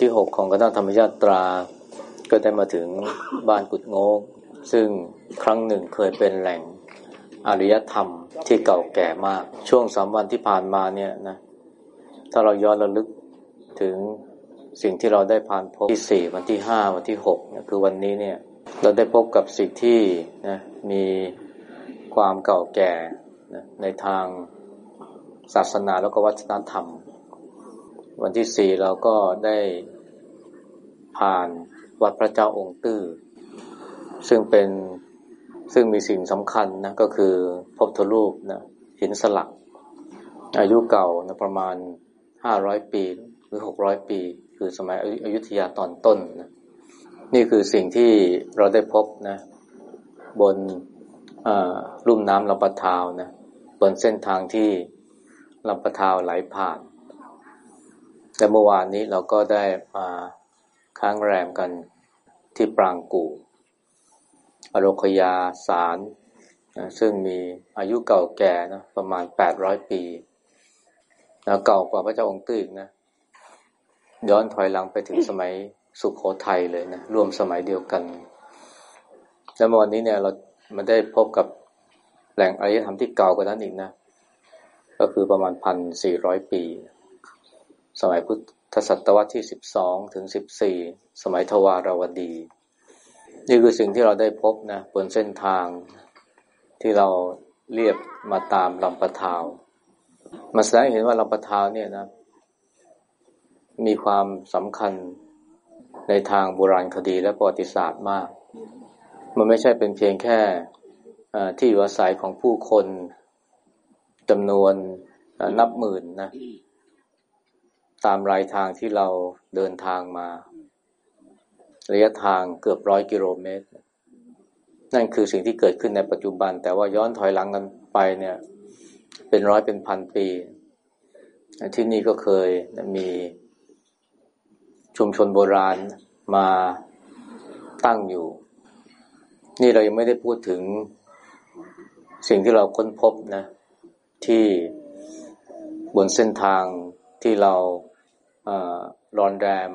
ที่6ของคณะธรรมยาตรา ก็ได้มาถึงบ้านกุดโงก ซึ่งครั้งหนึ่งเคยเป็นแหล่งอารยธรรมที่เก่าแก่มาก ช่วงสามวันที่ผ่านมาเนี่ยนะ ถ้าเราย้อนระลึกถึงสิ่งที่เราได้ผ่านพบที่สี่วันที่ห้าวันที่หกนะคือวันนี้เนี่ย เราได้พบกับสิ่งที่นะมีความเก่าแก่นะในทางศาสนาแล้วก็วัฒนธรรม วันที่สี่เราก็ได้ ผ่านวัดพระเจ้าองค์ตื้อ ซึ่งเป็นซึ่งมีสิ่งสำคัญนะก็คือพบทรูปนะหินสลัก อายุเก่านะประมาณห้าร้อยปีหรือหกร้อยปี คือสมัยอยุธยาตอนต้นนะนี่คือสิ่งที่เราได้พบนะบนลุ่มน้ำลำปะทาวนะบนเส้นทางที่ลำปะทาวไหลผ่านและเมื่อวานนี้เราก็ได้มา ค้างแรมกันที่ปรางกู่อโรคยาสารนะซึ่งมีอายุเก่าแก่นะประมาณแปดร้อยปีนะเก่ากว่าพระเจ้าองค์ตื้อนะย้อนถอยหลังไปถึงสมัยสุขโขทัยเลยนะรวมสมัยเดียวกัน แล้ววันนี้เนี่ยเรามาได้พบกับแหล่งอารยธรรมที่เก่ากว่านั้นอีกนะ ก็คือประมาณพันสี่ร้อยปี สมัยพุทธ ทศตวรรษที่สิบสองถึงสิบสี่สมัยทวารวดี นี่คือสิ่งที่เราได้พบนะบนเส้นทางที่เราเรียบมาตามลำปะทาวมาแสดงเห็นว่าลำปะทาวเนี่ยนะ มีความสำคัญในทางโบราณคดีและประวัติศาสตร์มาก มันไม่ใช่เป็นเพียงแค่ที่อยู่อาศัยของผู้คนจำนวนนับหมื่นนะ ตามรายทางที่เราเดินทางมา ระยะทางเกือบร้อยกิโลเมตร นั่นคือสิ่งที่เกิดขึ้นในปัจจุบัน แต่ว่าย้อนถอยหลังกันไปเนี่ย เป็นร้อยเป็นพันปี ที่นี่ก็เคยมีชุมชนโบราณมาตั้งอยู่ นี่เรายังไม่ได้พูดถึงสิ่งที่เราค้นพบนะ ที่บนเส้นทางที่เรา รอนแรม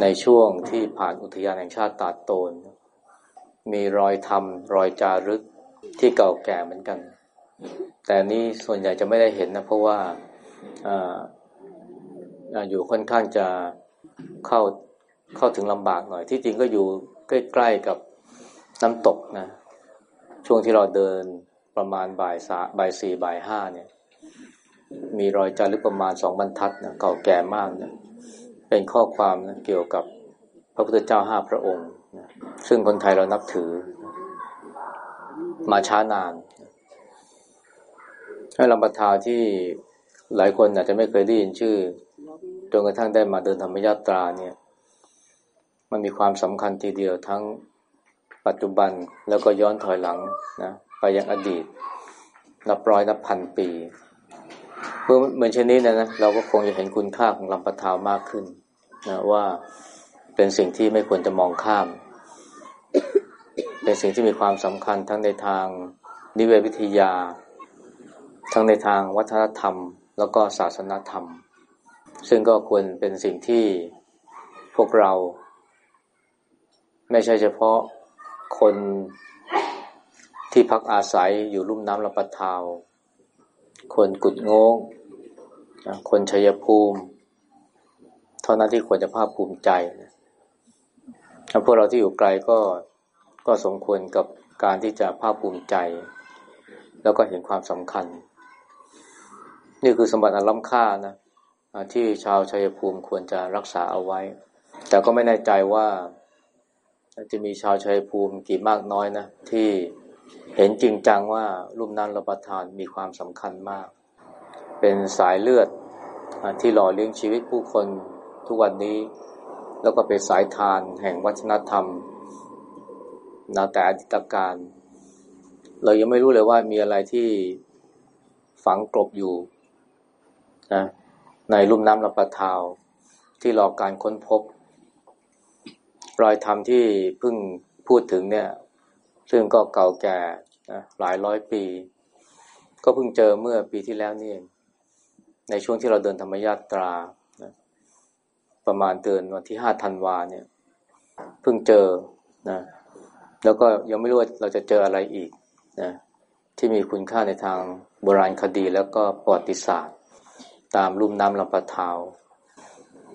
ในช่วงที่ผ่านอุทยานแห่งชาติตาดโตน มีรอยทำรอยจารึกที่เก่าแก่เหมือนกัน แต่นี่ส่วนใหญ่จะไม่ได้เห็นนะ เพราะว่าออยู่ค่อนข้างจะเข้าเข้าถึงลำบากหน่อย ที่จริงก็อยู่ใกล้ๆกับน้ำตกนะ ช่วงที่เราเดินประมาณบ่ายสาบ่ายสี่บ่ายห้าเนี่ย มีรอยจารึกประมาณสองบรรทัดนะเก่าแก่มากนะเป็นข้อความนะเกี่ยวกับพระพุทธเจ้าห้าพระองค์นะซึ่งคนไทยเรานับถือ มาช้านานให้ลำปะทาที่หลายคนอาจจะไม่เคยได้ยินชื่อจนกระทั่งได้มาเดินธรรมยาตราเนี่ย มันมีความสำคัญทีเดียวทั้งปัจจุบันแล้วก็ย้อนถอยหลังนะไปยังอดีตนับร้อยนับพันปี เมื่อเหมือนเช่นนี้นะนะเราก็คงจะเห็นคุณค่าของลำปะทาวมากขึ้นนะว่าเป็นสิ่งที่ไม่ควรจะมองข้าม เป็นสิ่งที่มีความสำคัญทั้งในทางนิเวศวิทยา ทั้งในทางวัฒนธรรม แล้วก็ศาสนธรรม ซึ่งก็ควรเป็นสิ่งที่พวกเรา ไม่ใช่เฉพาะคนที่พักอาศัยอยู่ลุ่มน้ำลำปะทาว คนกุดงงคนชัยภูมิ เท่านั้นที่ควรจะภาคภูมิใจถ้าพวกเราที่อยู่ไกลก็ก็สมควรกับการที่จะภาคภูมิใจ แล้วก็เห็นความสำคัญ นี่คือสมบัติอันล้ำค่านะที่ชาวชัยภูมิควรจะรักษาเอาไว้ แต่ก็ไม่แน่ใจว่าจะมีชาวชัยภูมิกี่มากน้อยนะที่ เห็นจริงจังว่าลุ่มน้ำลำปทานมีความสำคัญมาก เป็นสายเลือดที่หล่อเลี้ยงชีวิตผู้คนทุกวันนี้ แล้วก็เป็นสายทานแห่งวัฒนธรรมนาแต่อดีตการ เรายังไม่รู้เลยว่ามีอะไรที่ฝังกลบอยู่นะในลุ่มน้ำลำปะทาวที่รอการค้นพบ รอยธรรมที่เพิ่งพูดถึงเนี่ย ซึ่งก็เก่าแก่นะหลายร้อยปี ก็เพิ่งเจอเมื่อปีที่แล้วนี่เองในช่วงที่เราเดินธรรมยาตรานะประมาณเดือนวันที่ห้าธันวาเนี่ย เพิ่งเจอนะแล้วก็ยังไม่รู้ว่าเราจะเจออะไรอีกนะที่มีคุณค่าในทางโบราณคดีแล้วก็ประวัติศาสตร์ ตามลุ่มน้ำลำปะทาว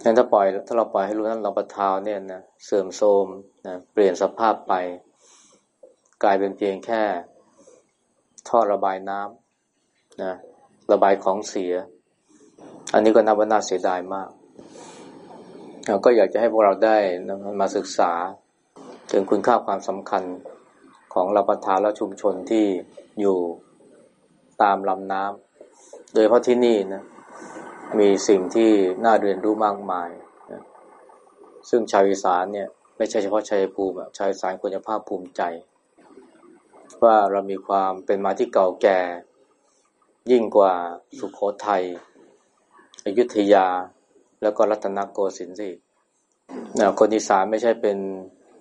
งั้นถ้าปล่อยถ้าเราปล่อยให้รู้น้ำลำปะทาวเนี่ยนะเสื่อมโทรมนะเปลี่ยนสภาพไป กลายเป็นเพียงแค่ท่อระบายน้ำนะระบายของเสีย อันนี้ก็นับว่าน่าเสียดายมากเราก็อยากจะให้พวกเราได้มาศึกษา ถึงคุณค่าความสำคัญของลำปะทาวและชุมชนที่อยู่ตามลำน้ำโดยเพราะที่นี่นะมีสิ่งที่น่าเรียนรู้มากมายนะซึ่งชาวอีสานเนี่ย ไม่ใช่เฉพาะชายภูมิชาวอีสานควรจะภาคภูมิใจ ว่าเรามีความเป็นมาที่เก่าแก่ ยิ่งกว่าสุขโขทัยอยุธยา แล้วก็รัตนโกสินทร์สินะคนอีสานไม่ใช่เป็น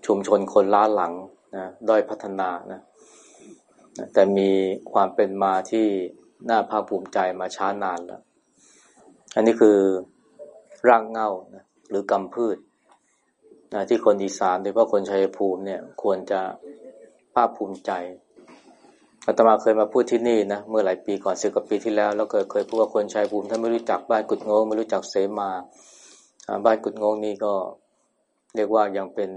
ชุมชนคนล้าหลังนะด้อยพัฒนานะแต่มีความเป็นมาที่น่าภาคภูมิใจมาช้านานแล้ว อันนี้คือร่างเงานะหรือกำพืชนะที่คนอีสานโดยเฉพาะคนชัยภูมิเนี่ย ควรจะภาคภูมิใจ อาตมาเคยมาพูดที่นี่นะเมื่อหลายปีก่อนสิบกว่าปีที่แล้ว แล้วเคยเคยพูดว่าคนชัยภูมิถ้าไม่รู้จักบ้านกุดงงไม่รู้จักเสมาบ้านกุดงงนี่ก็เรียกว่ายังเป็น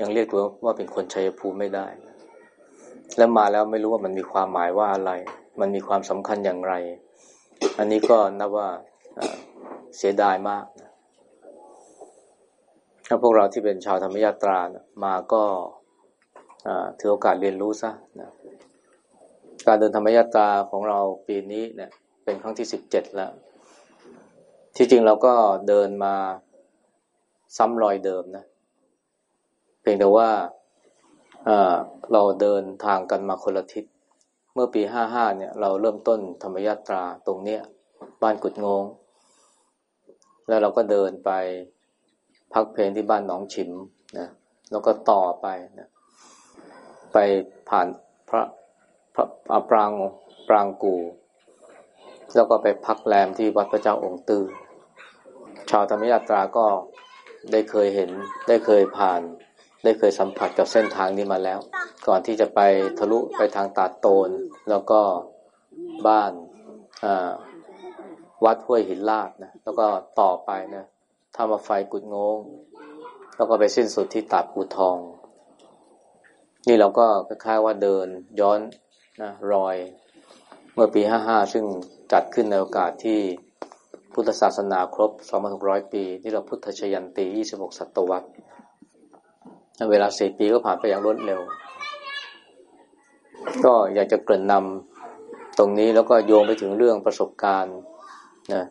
ยังเรียกตัวว่าเป็นคนชัยภูมิไม่ได้ แล้วมาแล้วไม่รู้ว่ามันมีความหมายว่าอะไร มันมีความสำคัญอย่างไร อันนี้ก็นับว่าเสียดายมากถ้าพวกเราที่เป็นชาวธรรมยาตรานะมาก็ถือโอกาสเรียนรู้ซะนะ การเดินธรรมยาตราของเราปีนี้เนี่ย เป็นครั้งที่สิบเจ็ดแล้ว ที่จริงเราก็เดินมาซ้ำรอยเดิมนะ เพียงแต่ว่าเราเดินทางกันมาคนละทิศ เมื่อปีห้าห้าเนี่ย เราเริ่มต้นธรรมยาตราตรงเนี้ย บ้านกุดงง แล้วเราก็เดินไปพักเพลงที่บ้านหนองฉิมนะแล้วก็ต่อไปนะไปผ่านพระพระ ปรางปรางกู แล้วก็ไปพักแรมที่วัดพระเจ้าองค์ตื้อชาวธรรมยาตราก็ได้เคยเห็น ได้เคยผ่าน ได้เคยสัมผัสกับเส้นทางนี้มาแล้ว ก่อนที่จะไปทะลุไปทางตาดโตน แล้วก็บ้านวัดห้วยหินลาดนะแล้วก็ต่อไปนะทำมาไฟกุดงง แล้วก็ไปสิ้นสุดที่ตาปูทอง นี่เราก็คล้ายๆว่าเดินย้อน นะรอย เมื่อปีห้าห้าซึ่งจัดขึ้นในโอกาสที่พุทธศาสนาครบ 2,600 ปีที่เราพุทธชยันตี 26 ศตวรรษเวลาสี่ปีก็ผ่านไปอย่างรวดเร็ว ก็อยากจะเกริ่นนำตรงนี้แล้วก็โยงไปถึงเรื่องประสบการณ์นะ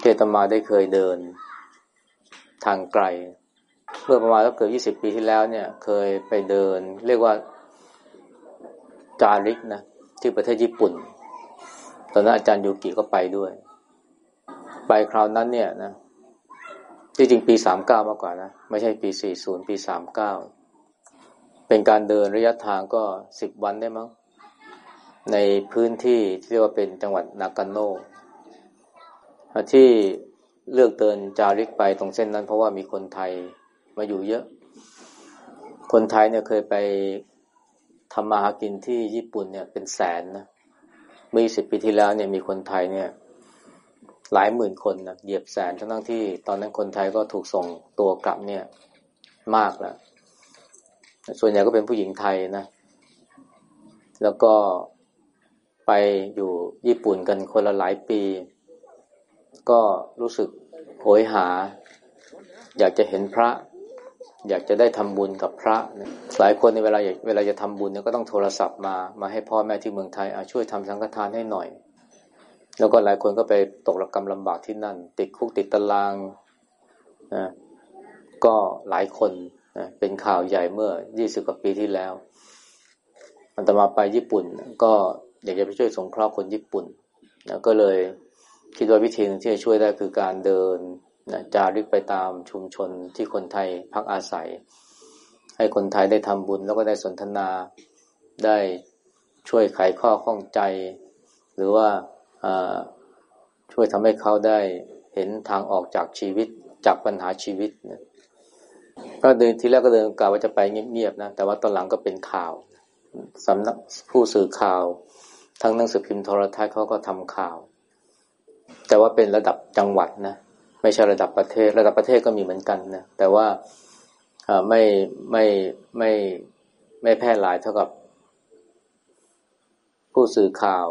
เทตมาได้เคยเดินทางไกล เมื่อประมาณก็เกือบ 20 ปีที่แล้วเนี่ย เคยไปเดิน เรียกว่า จาริกนะที่ประเทศญี่ปุ่น ตอนนั้นอาจารย์ยูกิก็ไปด้วย ไปคราวนั้นเนี่ยนะที่จริงปีสามเก้ามากกว่านะ ไม่ใช่ปีสี่ศูนย์ปีสามเก้าเป็นการเดินระยะทางก็สิบวันได้มั้ง ในพื้นที่ที่เรียกว่าเป็นจังหวัดนากาโนที่เลือกเดินจาริกไปตรงเส้นนั้น เพราะว่ามีคนไทยมาอยู่เยอะ คนไทยเนี่ยเคยไป ทำมาหากินที่ญี่ปุ่นเนี่ยเป็นแสนนะเมื่อสิบปีที่แล้วเนี่ยมีคนไทยเนี่ย หลายหมื่นคนนะเหยียบแสนทั้งที่ ตอนนั้นคนไทยก็ถูกส่งตัวกลับเนี่ยมากแล้วส่วนใหญ่ก็เป็นผู้หญิงไทยนะ แล้วก็ไปอยู่ญี่ปุ่นกันคนละหลายปี ก็รู้สึกโหยหา อยากจะเห็นพระ อยากจะได้ทำบุญกับพระหลายคนในเวลาเวลาจะทำบุญเนี่ยก็ต้องโทรศัพท์มา มาให้พ่อแม่ที่เมืองไทยช่วยทำสังฆทานให้หน่อย แล้วก็หลายคนก็ไปตกระกรรมลำบากที่นั่น ติดคุกติดตารางนะก็หลายคนนะเป็นข่าวใหญ่เมื่อยี่สิบกว่าปีที่แล้วอันตมาไปญี่ปุ่น ก็อยากจะไปช่วยสงเคราะห์คนญี่ปุ่นนะก็เลยคิดว่าวิธีนึงที่จะช่วยได้คือการเดิน นะจาริกไปตามชุมชนที่คนไทยพักอาศัย ให้คนไทยได้ทำบุญแล้วก็ได้สนทนาได้ช่วยไขข้อข้องใจ หรือว่าช่วยทำให้เขาได้เห็นทางออกจากชีวิตจากปัญหาชีวิตนะก็เดินทีแรกก็เดินกล่าวว่าจะไปเงียบๆนะแต่ว่าตอนหลังก็เป็นข่าวสำนักผู้สื่อข่าว ทั้งหนังสือพิมพ์โทรทัศน์เขาก็ทำข่าว แต่ว่าเป็นระดับจังหวัดนะ ไม่ใช่ระดับประเทศ ระดับประเทศก็มีเหมือนกันนะแต่ว่าไม่ไม่ไม่ไม่แพร่หลายเท่ากับ ผู้สื่อข่าว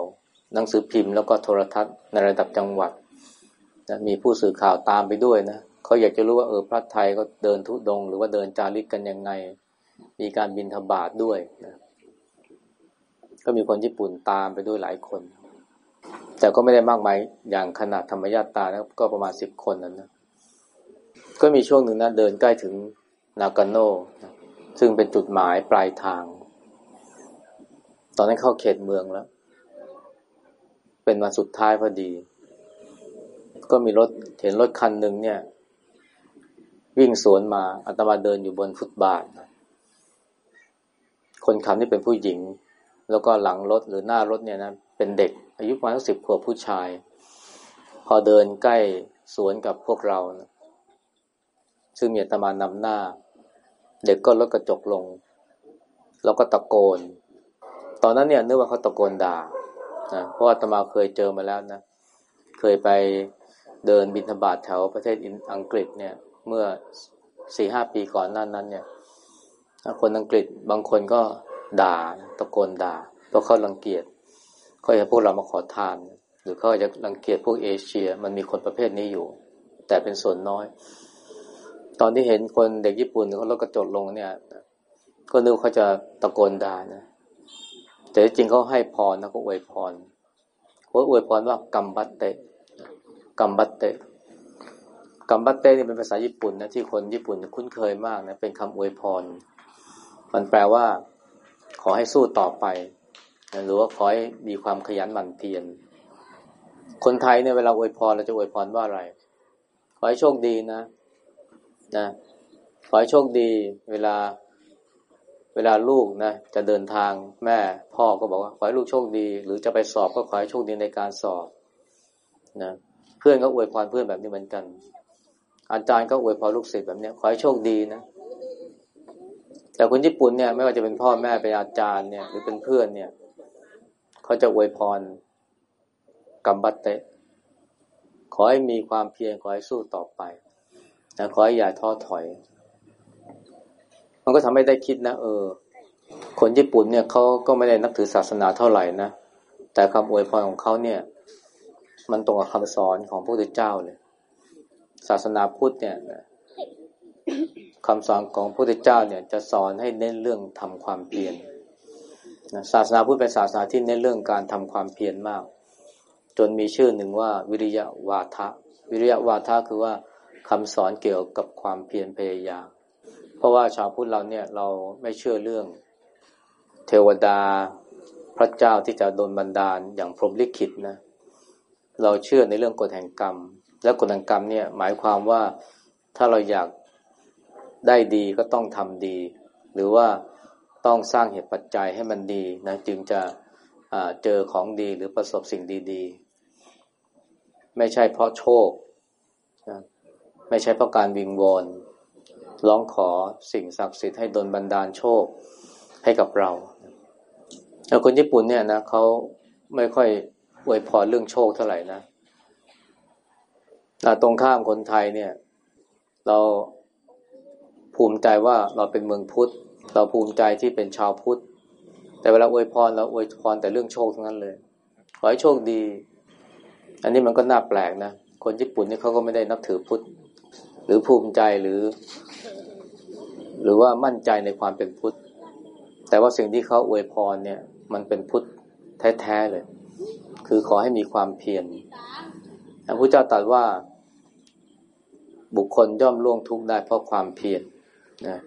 หนังสือพิมพ์แล้วก็โทรทัศน์ในระดับจังหวัดนะมีผู้สื่อข่าวตามไปด้วยนะเขาอยากจะรู้ว่าเออพระไทยก็เดินทุดง หรือว่าเดินจาริกกันยังไง มีการบินธบาตด้วยนะก็มีคนญี่ปุ่นตามไปด้วยหลายคน แต่ก็ไม่ได้มากมายอย่างขนาดธรรมญาตานะก็ประมาณสิบคนนั้นนะก็มีช่วงหนึ่งนะเดินใกล้ถึงนากาโนนะซึ่งเป็นจุดหมายปลายทาง ตอนนั้นเข้าเขตเมืองแล้ว เป็นวันสุดท้ายพอดี ก็มีรถเห็นรถคันหนึ่งเนี่ย วิ่งสวนมาอาตมาเดินอยู่บนฟุตบาทคนขับนี่เป็นผู้หญิง แล้วก็หลังรถหรือหน้ารถเนี่ยนะเป็นเด็ก อายุประมาณสิบขวบผู้ชาย พอเดินใกล้สวนกับพวกเรานะซึ่งมีตมานำหน้า เด็กก็ลดกระจกลง แล้วก็ตะโกน ตอนนั้นเนี่ยนึกว่าเขาตะโกนด่านะเพราะว่าตมาเคยเจอมาแล้วนะ เคยไปเดินบินธบาตแถวประเทศอังกฤษเนี่ย เมื่อสี่ห้าปีก่อนนั้นนั้นเนี่ยคนอังกฤษบางคนก็ ด่าตะโกนด่าเพราะเขารังเกียจเขาอยากพวกเรามาขอทาน หรือเขาจะรังเกียจพวกเอเชีย มันมีคนประเภทนี้อยู่ แต่เป็นส่วนน้อย ตอนที่เห็นคนเด็กญี่ปุ่นเขาลดกระจกลงเนี่ยก็นึกเขาจะตะโกนด่านะแต่จริงเขาให้พรนะเขาอวยพรเขาอวยพรว่ากัมบัตเตกัมบัตเตกัมบัตเตนี่เป็นภาษาญี่ปุ่นนะที่คนญี่ปุ่นคุ้นเคยมากนะเป็นคำอวยพร มันแปลว่า ขอให้สู้ต่อไป หรือว่าขอให้มีความขยันหมั่นเพียรคนไทยเนี่ยเวลาอวยพรเราจะอวยพรว่าอะไร ขอให้โชคดีนะนะ ขอให้โชคดี เวลา เวลาลูกนะจะเดินทางแม่พ่อก็บอกว่า ขอให้ลูกโชคดี หรือจะไปสอบก็ขอให้โชคดีในการสอบนะเพื่อนก็อวยพรเพื่อนแบบนี้เหมือนกัน อาจารย์ก็อวยพรลูกศิษย์แบบนี้ขอให้โชคดีนะ แต่คนญี่ปุ่นเนี่ยไม่ว่าจะเป็นพ่อแม่เป็นอาจารย์เนี่ย หรือเป็นเพื่อนเนี่ยเขาจะอวยพรกัมบัตเตขอให้มีความเพียรขอให้สู้ต่อไปนะขอให้อย่าท้อถอย มันก็ทำให้ได้คิดนะเออ คนญี่ปุ่นเนี่ยเขาก็ไม่ได้นับถือศาสนาเท่าไหร่นะแต่คำอวยพรของเขาเนี่ย มันตรงกับคำสอนของพระพุทธเจ้าเลย ศาสนาพุทธเนี่ย คำสอนของพระพุทธเจ้าเนี่ยจะสอนให้เน้นเรื่องทำความเพียรศาสนาพุทธเป็นศาสนาที่เน้นเรื่องการทำความเพียรมาก จนมีชื่อหนึ่งว่าวิริยะวาทะ วิริยะวาทะคือว่าคำสอนเกี่ยวกับความเพียรพยายาม เพราะว่าชาวพุทธเราเนี่ยเราไม่เชื่อเรื่องเทวดาพระเจ้าที่จะโดนบันดาลอย่างพรหมลิขิตนะ เราเชื่อในเรื่องกฎแห่งกรรม และกฎแห่งกรรมเนี่ยหมายความว่าถ้าเราอยาก ได้ดีก็ต้องทำดี หรือว่าต้องสร้างเหตุปัจจัยให้มันดีนะจึงจะเจอของดีหรือประสบสิ่งดีๆ ไม่ใช่เพราะโชคนะไม่ใช่เพราะการวิงวอนร้องขอสิ่งศักดิ์สิทธิ์ให้ดลบันดาลโชคให้กับเราแล้วคนญี่ปุ่นเนี่ยนะเขาไม่ค่อยอวยพรเรื่องโชคเท่าไหร่นะตรงข้ามคนไทยเนี่ย เรา ภูมิใจว่าเราเป็นเมืองพุทธ เราภูมิใจที่เป็นชาวพุทธ แต่เวลาอวยพรเราอวยพรแต่เรื่องโชคทั้งนั้นเลย ขอให้โชคดี อันนี้มันก็น่าแปลกนะ คนญี่ปุ่นนี่เขาก็ไม่ได้นับถือพุทธ หรือภูมิใจหรือ หรือว่ามั่นใจในความเป็นพุทธ แต่ว่าสิ่งที่เขาอวยพรเนี่ย มันเป็นพุทธแท้ๆเลย คือขอให้มีความเพียรพระพุทธเจ้าตรัสว่าบุคคลย่อมล่วงทุกข์ได้เพราะความเพียร นะ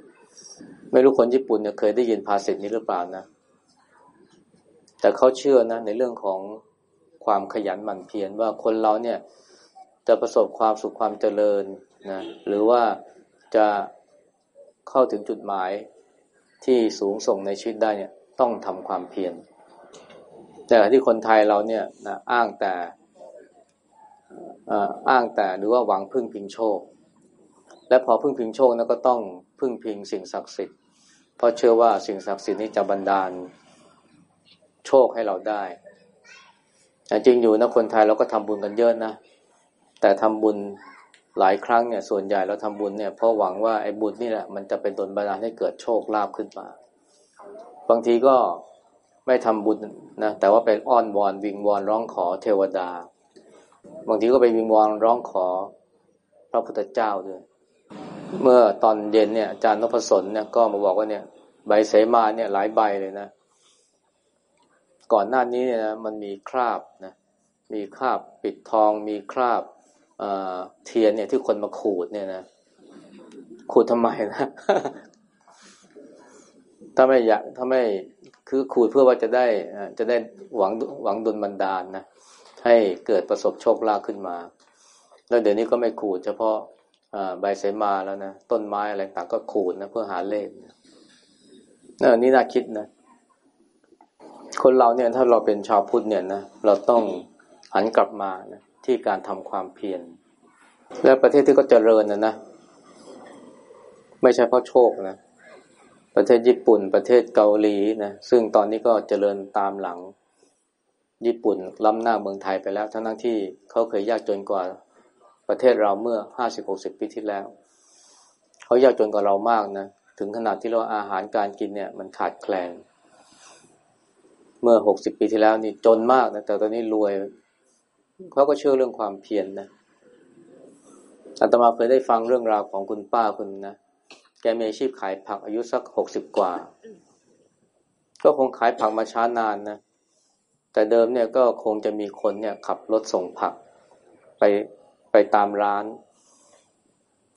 ไม่รู้คนญี่ปุ่นเนี่ยเคยได้ยินภาษิตนี้หรือเปล่านะ แต่เขาเชื่อนะ ในเรื่องของความขยันหมั่นเพียรว่าคนเราเนี่ย จะประสบความสุขความเจริญนะหรือว่าจะเข้าถึงจุดหมายที่สูงส่งในชีวิตได้เนี่ยต้องทำความเพียรแต่ที่คนไทยเราเนี่ยนะอ้างแต่อ้างแต่หรือว่าหวังพึ่งพิงโชค และพอพึ่งพิงโชคนะก็ต้องพึ่งพิงสิ่งศักดิ์สิทธิ์เพราะเชื่อว่าสิ่งศักดิ์สิทธิ์นี้จะบันดาลโชคให้เราได้จริงอยู่นะคนไทยเราก็ทำบุญกันเยอะนะแต่ทำบุญหลายครั้งเนี่ยส่วนใหญ่เราทำบุญเนี่ยเพราะหวังว่าไอ้บุญนี่แหละมันจะเป็นตนบันดาลให้เกิดโชคลาภขึ้นมา บางทีก็ไม่ทำบุญนะแต่ว่าไปอ้อนวอนวิงวอนร้องขอเทวดา บางทีก็ไปวิงวอนร้องขอพระพุทธเจ้าด้วย เมื่อตอนเย็นเนี่ยอาจารย์นพศลเนี่ยก็มาบอกว่าเนี่ย ใบเสมาเนี่ยหลายใบเลยนะ ก่อนหน้านี้เนี่ยนะมันมีคราบนะมีคราบปิดทอง มีคราบเทียนเนี่ยที่คนมาขูดเนี่ยนะขูดทำไมนะถ้าไม่อยากถ้าไม่คือขูดเพื่อว่าจะได้จะได้หวังหวังดุลบันดาลนะให้เกิดประสบโชคลาภขึ้นมา แล้วเดี๋ยวนี้ก็ไม่ขูดเฉพาะ ใบเสมาแล้วนะต้นไม้อะไรต่างก็ขูดนะเพื่อหาเลขนะนี่น่าคิดนะ คนเราเนี่ยถ้าเราเป็นชาวพุทธเนี่ยนะเราต้องหันกลับมานะที่การทำความเพียรและประเทศที่ก็เจริญนะนะไม่ใช่เพราะโชคนะประเทศญี่ปุ่น ประเทศเกาหลีนะซึ่งตอนนี้ก็เจริญตามหลัง ญี่ปุ่นล้ำหน้าเมืองไทยไปแล้ว ทั้งทั้งที่เขาเคยยากจนกว่า ประเทศเราเมื่อห้าสิบหกสิบปีที่แล้ว เขายากจนกว่าเรามากนะ ถึงขนาดที่เราอาหารการกินเนี่ยมันขาดแคลน เมื่อหกสิบปีที่แล้วนี่จนมากนะ แต่ตอนนี้รวย เขาก็เชื่อเรื่องความเพียรนนะอาตมาเคยได้ฟังเรื่องราวของคุณป้าคุณนะ แกมีอาชีพขายผักอายุสักหกสิบกว่า ก็คงขายผักมาช้านานนะ แต่เดิมเนี่ยก็คงจะมีคนเนี่ยขับรถส่งผักไป ไปตามร้าน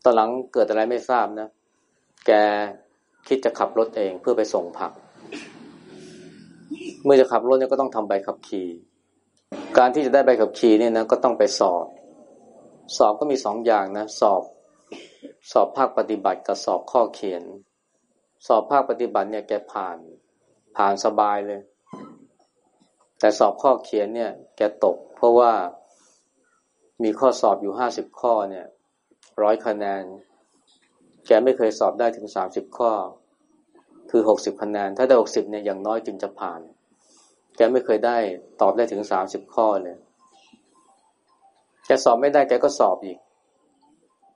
ตอนหลังเกิดอะไรไม่ทราบนะ แกคิดจะขับรถเองเพื่อไปส่งผัก เมื่อจะขับรถเนี่ยก็ต้องทำใบขับขี่ การที่จะได้ใบขับขี่เนี่ยนะก็ต้องไปสอบ สอบก็มีสองอย่างนะ สอบ สอบภาคปฏิบัติกับสอบข้อเขียน สอบภาคปฏิบัติเนี่ยแกผ่าน ผ่านสบายเลย แต่สอบข้อเขียนเนี่ย แกตก เพราะว่า มีข้อสอบอยู่ห้าสิบข้อเนี่ยร้อยคะแนน แกไม่เคยสอบได้ถึงสามสิบข้อ คือหกสิบคะแนน ถ้าได้หกสิบเนี่ยอย่างน้อยจึงจะผ่าน แกไม่เคยได้ตอบได้ถึงสามสิบข้อเลยแกสอบไม่ได้แกก็สอบอีก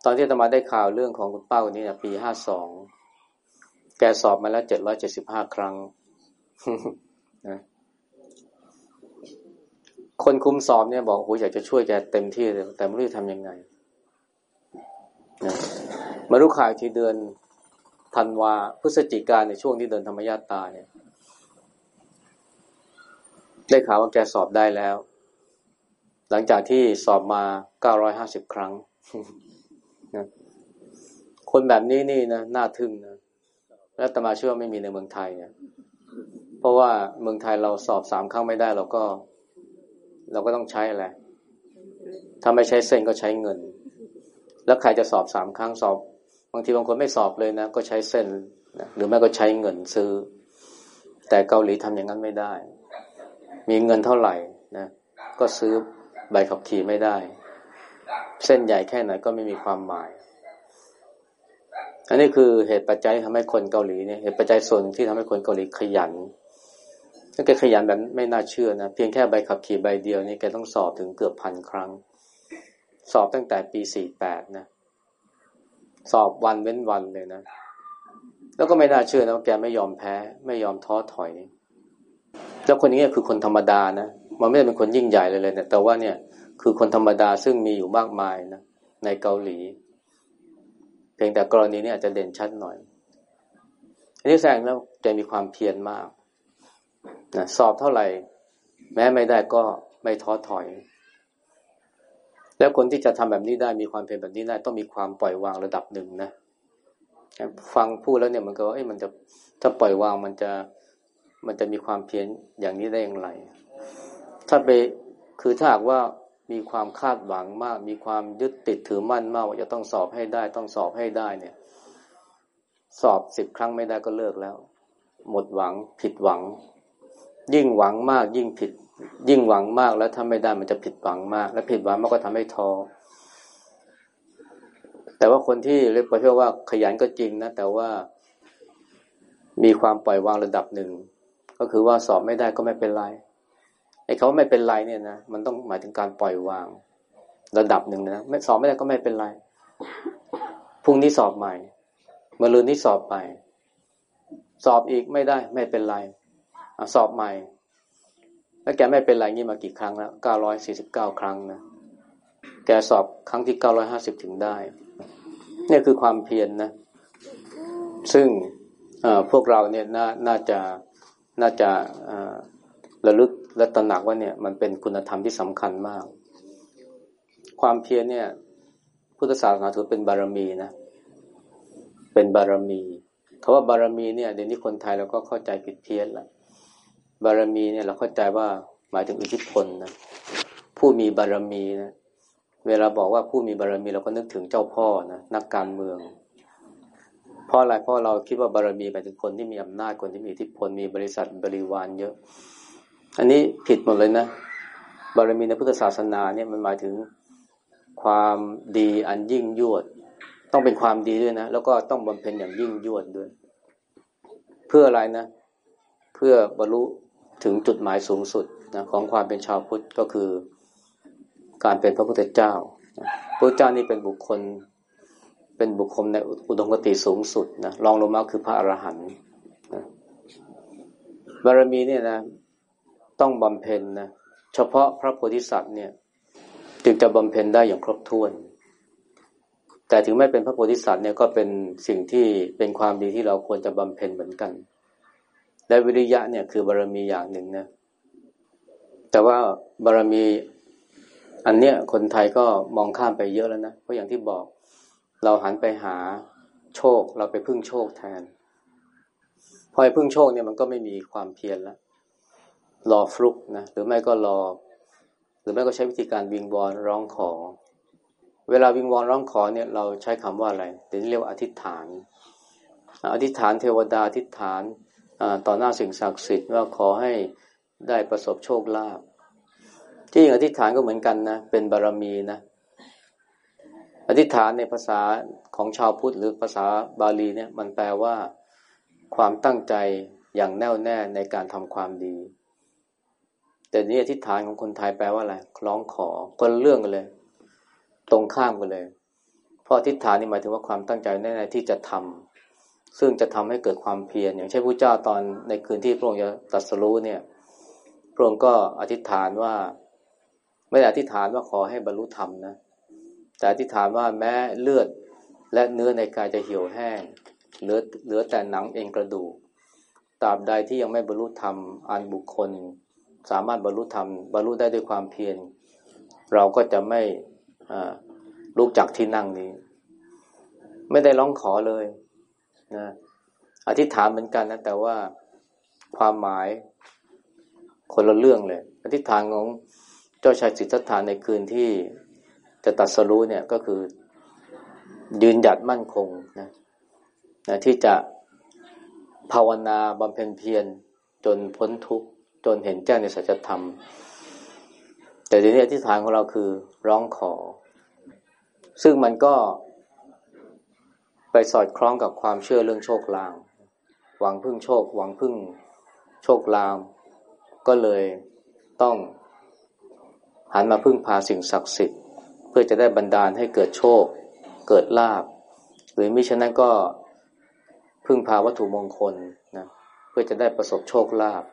ตอนที่ธรรมาได้ข่าวเรื่องของคุณป้าคนนี้นะปีห้าสองแกสอบมาแล้วเจ็ดร้อยเจ็ดสิบห้าครั้งนะ คนคุมสอบเนี่ยบอกโอ้อยากจะช่วยแกเต็มที่เลยแต่ไม่รู้จะทำยังไงนะมารู้ข่าวทีเดือนธันวาพฤศจิกาในช่วงที่เดินธรรมญาตาเนี่ย ได้ข่าวว่าแกสอบได้แล้ว หลังจากที่สอบมาเก้าร้อยห้าสิบครั้งนะคนแบบนี้นี่นะน่าทึ่งนะและตมาเชื่อไม่มีในเมืองไทยเนี่ยเพราะว่าเมืองไทยเราสอบสามครั้งไม่ได้เราก็ เราก็ต้องใช้อะไร ถ้าไม่ใช้เส้นก็ใช้เงิน แล้วใครจะสอบสามครั้งสอบ บางทีบางคนไม่สอบเลยนะ ก็ใช้เส้นนะหรือไม่ก็ใช้เงินซื้อ แต่เกาหลีทำอย่างนั้นไม่ได้ มีเงินเท่าไหร่นะ ก็ซื้อใบขับขี่ไม่ได้ เส้นใหญ่แค่ไหนก็ไม่มีความหมาย อันนี้คือเหตุปัจจัยทำให้คนเกาหลีเนี่ยเหตุปัจจัยส่วนที่ทำให้คนเกาหลีขยัน ถ้าแกขยันแบบไม่น่าเชื่อนะเพียงแค่ใบขับขี่ใบเดียวนี่แกต้องสอบถึงเกือบพันครั้ง สอบตั้งแต่ปีสี่แปดนะ สอบวันเว้นวันเลยนะ แล้วก็ไม่น่าเชื่อนะว่าแกไม่ยอมแพ้ ไม่ยอมท้อถอย แล้วคนนี้คือคนธรรมดานะมันไม่ได้เป็นคนยิ่งใหญ่เลยเลยนะแต่ว่าเนี่ยคือคนธรรมดาซึ่งมีอยู่มากมายนะในเกาหลี เพียงแต่กรณีนี้อาจจะเด่นชัดหน่อยอันนี้แสดงแล้วแกมีความเพียรมาก นะสอบเท่าไหร่ แม้ไม่ได้ก็ไม่ท้อถอย แล้วคนที่จะทำแบบนี้ได้มีความเพียรแบบนี้ได้ต้องมีความปล่อยวางระดับหนึ่งนะฟังพูดแล้วเนี่ยมันก็ว่าเอ้ยมันจะถ้าปล่อยวางมันจะมันจะมีความเพียรอย่างนี้ได้อย่างไร ถ้าไปคือถ้าหากว่ามีความคาดหวังมาก มีความยึดติดถือมั่นมากว่าจะต้องสอบให้ได้ ต้องสอบให้ได้เนี่ย สอบสิบครั้งไม่ได้ก็เลิกแล้ว หมดหวังผิดหวัง ยิ่งหวังมากยิ่งผิด ยิ่งหวังมากแล้วถ้าไม่ได้มันจะผิดหวังมาก และผิดหวังมันก็ทำให้ท้อแต่ว่าคนที่เรียกประเภทว่าขยันก็จริงนะ แต่ว่ามีความปล่อยวางระดับหนึ่ง ก็คือว่าสอบไม่ได้ก็ไม่เป็นไรไอ้เขาไม่เป็นไรเนี่ยนะมันต้องหมายถึงการปล่อยวาง ระดับหนึ่งนะไม่สอบไม่ได้ก็ไม่เป็นไรพรุ่งนี้สอบใหม่เมื่อลืนนี้สอบไป สอบอีกไม่ได้ไม่เป็นไร สอบใหม่ แล้วแกไม่เป็นไรนี่มากี่ครั้งแล้วเก้าร้อยสี่สิบเก้าครั้งนะแกสอบครั้งที่เก้าร้อยห้าสิบถึงได้นี่คือความเพียรนนะ ซึ่งพวกเราเนี่ยน่าน่าจะน่าจะระลึกและตระหนักว่าเนี่ยมันเป็นคุณธรรมที่สำคัญมาก ความเพียรเนี่ย พุทธศาสนาถือเป็นบารมีนะ เป็นบารมีคาว่าบารมีเนี่ยเดี๋ยวนี้คนไทยเราก็เข้าใจผิดเพี้ยนละ บารมีเนี่ยเราเข้าใจว่าหมายถึงอิทธิพลนะผู้มีบารมีนะเวลาบอกว่าผู้มีบารมีเราก็นึกถึงเจ้าพ่อนะนักการเมืองเพราะอะไรเพราะเราคิดว่าบารมีหมายถึงคนที่มีอำนาจคนที่มีอิทธิพลมีบริษัทบริวารเยอะ อันนี้ผิดหมดเลยนะ บารมีในพุทธศาสนาเนี่ยมันหมายถึงความดีอันยิ่งยวด ต้องเป็นความดีด้วยนะ แล้วก็ต้องบำเพ็ญอย่างยิ่งยวดด้วย เพื่ออะไรนะ เพื่อบรรลุ ถึงจุดหมายสูงสุดนะของความเป็นชาวพุทธก็คือการเป็นพระพุทธเจ้าพระเจ้านี่เป็นบุคคล เป็นบุคคลในอุดมคติสูงสุดนะรองลงมาคือพระอรหันต์บารมีเนี่ยนะต้องบำเพ็ญนะเฉพาะพระโพธิสัตว์เนี่ยจึงจะบำเพ็ญได้อย่างครบถ้วน แต่ถึงไม่เป็นพระโพธิสัตว์เนี่ยก็เป็นสิ่งที่เป็นความดีที่เราควรจะบำเพ็ญเหมือนกัน และวิริยะเนี่ยคือบารมีอย่างหนึ่งนะ แต่ว่าบารมีอันเนี้ยคนไทยก็มองข้ามไปเยอะแล้วนะ เพราะอย่างที่บอกเราหันไปหาโชคเราไปพึ่งโชคแทน พอไปพึ่งโชคเนี่ยมันก็ไม่มีความเพียรล้วรอฟลุกนะหรือไม่ก็รอ หรือไม่ก็ใช้วิธีการวิงวอนร้องขอ เวลาวิงวอนร้องขอเนี่ยเราใช้คำว่าอะไรเดี๋ยวนี้เรียกว่าอธิษฐาน อธิษฐานเทวดาอธิษฐาน ต่อหน้าสิ่งศักดิ์สิทธิ์ว่าขอให้ได้ประสบโชคลาภที่อธิษฐานก็เหมือนกันนะ เป็นบารรมีนะ อธิษฐานในภาษาของชาวพุทธหรือภาษาบาลีเนี่ยมันแปลว่า ความตั้งใจอย่างแน่วแน่ในการทำความดี แต่นี้อธิษฐานของคนไทยแปลว่าอะไรร้องขอคนเรื่องกันเลย ตรงข้ามกันเลย เพราะอธิษฐานนี่หมายถึงว่าความตั้งใจแน่ๆที่จะทำ ซึ่งจะทำให้เกิดความเพียรอย่างเช่นพระเจ้าตอนในคืนที่พระองค์จะตัดสรู้เนี่ยพระองค์ก็อธิษฐานว่า ไม่ได้อธิษฐานว่าขอให้บรรลุธรรมนะแต่อธิษฐานว่าแม้เลือดและเนื้อในกายจะเหี่ยวแห้งเหลือเหลือแต่หนังเองกระดูกตราบใดที่ยังไม่บรรลุธรรมอันบุคคล สามารถบรรลุธรรมบรรลุได้ด้วยความเพียรเราก็จะไม่ลุกจากที่นั่งนี้ ไม่ได้ร้องขอเลย นะอธิษฐานเหมือนกันนะแต่ว่าความหมายคนละเรื่องเลย อธิษฐานของเจ้าชายสิทธัตถะในคืนที่จะตัดสรู้เนี่ยก็คือยืนหยัดมั่นคงนะนะที่จะภาวนาบำเพ็ญเพียรจนพ้นทุกข์จนเห็นแจ้งในสัจธรรม แต่ทีนี้ที่ฐานของเราคือร้องขอ ซึ่งมันก็ สอดคล้องกับความเชื่อเรื่องโชคลาง หวังพึ่งโชค หวังพึ่งโชคลางก็เลยต้องหันมาพึ่งพาสิ่งศักดิ์สิทธิ์ เพื่อจะได้บันดาลให้เกิดโชค เกิดลาบหรือมิฉะนั้นก็พึ่งพาวัตถุมงคลนะเพื่อจะได้ประสบโชคลาบ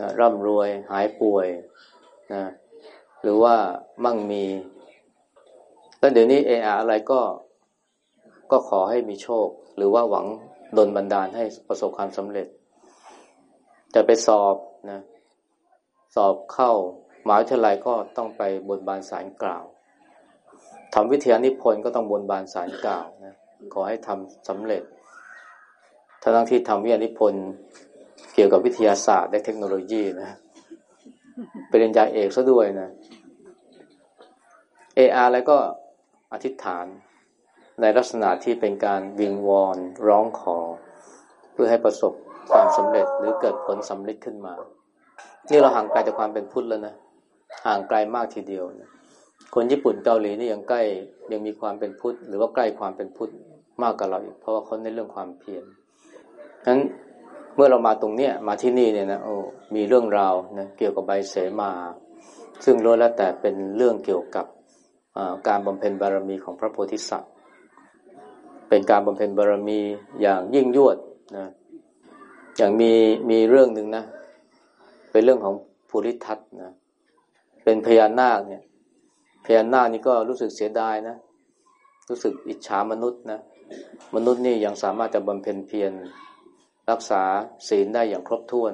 นะร่ำรวยหายป่วยนะหรือว่ามั่งมีแล้วเดี๋ยวนี้เอออะไรก็ ก็ขอให้มีโชค หรือว่าหวังดลบันดาลให้ประสบความสำเร็จ จะไปสอบนะสอบเข้ามหาวิทยาลัยก็ต้องไปบนบานสารกล่าวทำวิทยานิพนธ์ก็ต้องบนบานสารกล่าวนะขอให้ทำสำเร็จทั้งที่ทำวิทยานิพนธ์เกี่ยวกับวิทยาศาสตร์และเทคโนโลยีนะปริญญาเอกซะด้วยนะเออาอะไรก็อธิษฐาน ในลักษณะที่เป็นการวิงวอนร้องขอ เพื่อให้ประสบความสำเร็จหรือเกิดผลสำเร็จขึ้นมา นี่เราห่างไกลจากความเป็นพุทธแล้วนะห่างไกลมากทีเดียวนะคนญี่ปุ่นเกาหลีนี่ยังใกล้ยังมีความเป็นพุทธ หรือว่าใกล้ความเป็นพุทธมากกว่าเราอีกเพราะว่าเขาในเรื่องความเพียรนั้นเมื่อเรามาตรงเนี้ยมาที่นี่เนี่ยนะโอ้มีเรื่องราวนะเกี่ยวกับใบเสมา ซึ่งล้วนแล้วแต่เป็นเรื่องเกี่ยวกับการบำเพ็ญบารมีของพระโพธิสัตว์ เป็นการบำเพ็ญบารมีอย่างยิ่งยวดนะอย่างมีมีเรื่องหนึ่งนะ เป็นเรื่องของภูริทัตนะ เป็นพญานาคเนี่ยพญานาคนี่ก็รู้สึกเสียดายนะ รู้สึกอิจฉามนุษย์นะ มนุษย์นี่ยังสามารถจะบำเพ็ญเพียรรักษาศีลได้อย่างครบถ้วน